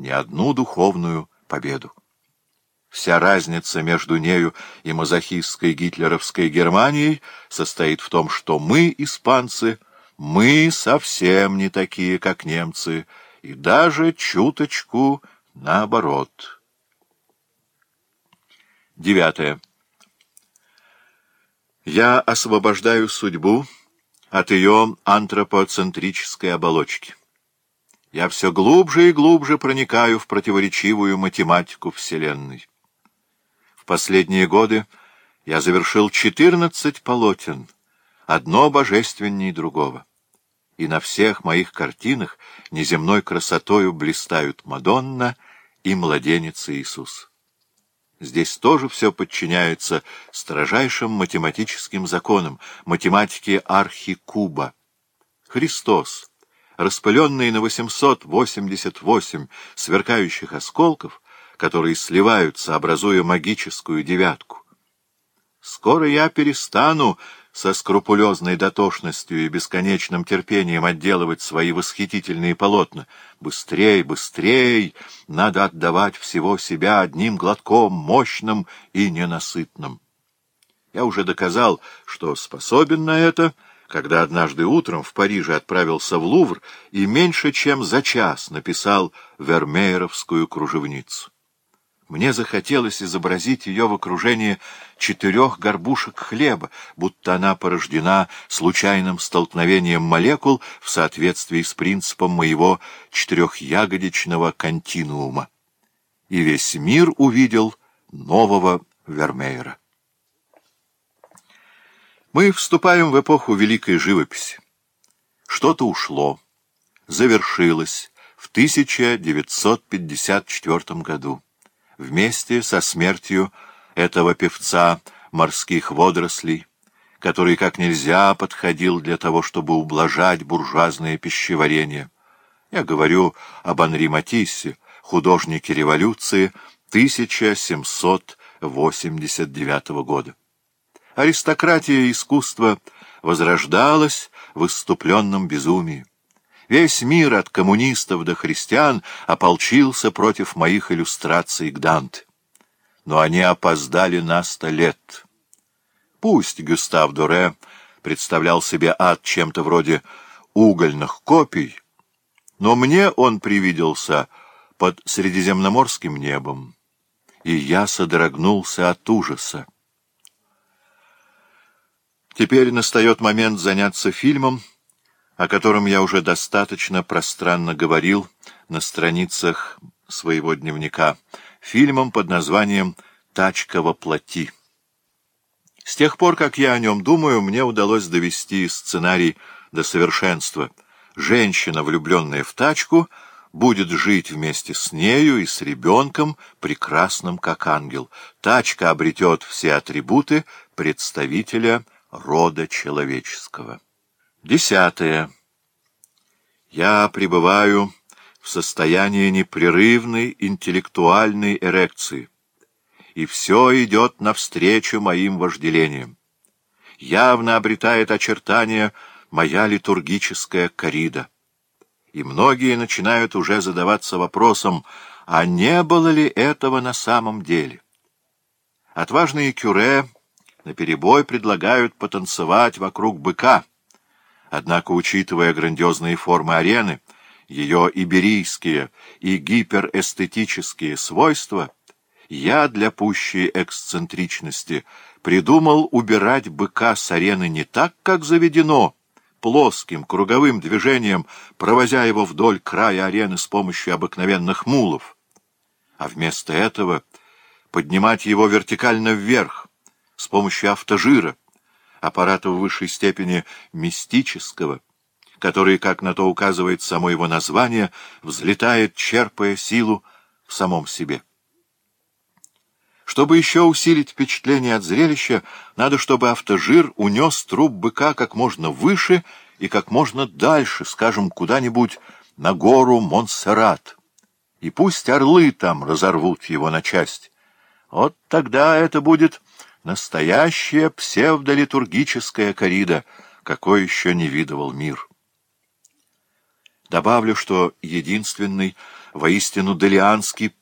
ни одну духовную победу. Вся разница между нею и мазохистской гитлеровской Германией состоит в том, что мы, испанцы, мы совсем не такие, как немцы, и даже чуточку наоборот. Девятое. Я освобождаю судьбу от ее антропоцентрической оболочки я все глубже и глубже проникаю в противоречивую математику Вселенной. В последние годы я завершил 14 полотен, одно божественнее другого. И на всех моих картинах неземной красотою блистают Мадонна и младенец Иисус. Здесь тоже все подчиняется строжайшим математическим законам, математике архикуба. Христос — распыленные на 888 сверкающих осколков, которые сливаются, образуя магическую девятку. Скоро я перестану со скрупулезной дотошностью и бесконечным терпением отделывать свои восхитительные полотна. Быстрей, быстрей! Надо отдавать всего себя одним глотком, мощным и ненасытным. Я уже доказал, что способен на это — когда однажды утром в Париже отправился в Лувр и меньше чем за час написал вермееровскую кружевницу. Мне захотелось изобразить ее в окружении четырех горбушек хлеба, будто она порождена случайным столкновением молекул в соответствии с принципом моего четырехягодичного континуума. И весь мир увидел нового Вермеера. Мы вступаем в эпоху великой живописи. Что-то ушло, завершилось в 1954 году, вместе со смертью этого певца морских водорослей, который как нельзя подходил для того, чтобы ублажать буржуазное пищеварение. Я говорю об Анри Матиссе, художнике революции 1789 года. Аристократия искусства возрождалась в иступленном безумии. Весь мир от коммунистов до христиан ополчился против моих иллюстраций к Данте. Но они опоздали на сто лет. Пусть Гюстав Дуре представлял себе ад чем-то вроде угольных копий, но мне он привиделся под средиземноморским небом, и я содрогнулся от ужаса. Теперь настает момент заняться фильмом, о котором я уже достаточно пространно говорил на страницах своего дневника, фильмом под названием «Тачка во плоти». С тех пор, как я о нем думаю, мне удалось довести сценарий до совершенства. Женщина, влюбленная в тачку, будет жить вместе с нею и с ребенком, прекрасным как ангел. Тачка обретет все атрибуты представителя рода человеческого. Десятое. Я пребываю в состоянии непрерывной интеллектуальной эрекции, и все идет навстречу моим вожделениям. Явно обретает очертания моя литургическая корида. И многие начинают уже задаваться вопросом, а не было ли этого на самом деле? Отважные кюре наперебой предлагают потанцевать вокруг быка. Однако, учитывая грандиозные формы арены, ее иберийские и гиперэстетические свойства, я для пущей эксцентричности придумал убирать быка с арены не так, как заведено, плоским круговым движением, провозя его вдоль края арены с помощью обыкновенных мулов, а вместо этого поднимать его вертикально вверх, с помощью автожира, аппарата в высшей степени мистического, который, как на то указывает само его название, взлетает, черпая силу в самом себе. Чтобы еще усилить впечатление от зрелища, надо, чтобы автожир унес труп быка как можно выше и как можно дальше, скажем, куда-нибудь на гору Монсеррат. И пусть орлы там разорвут его на части. Вот тогда это будет Настоящая псевдолитургическая коррида, какой еще не видывал мир. Добавлю, что единственный, воистину делианский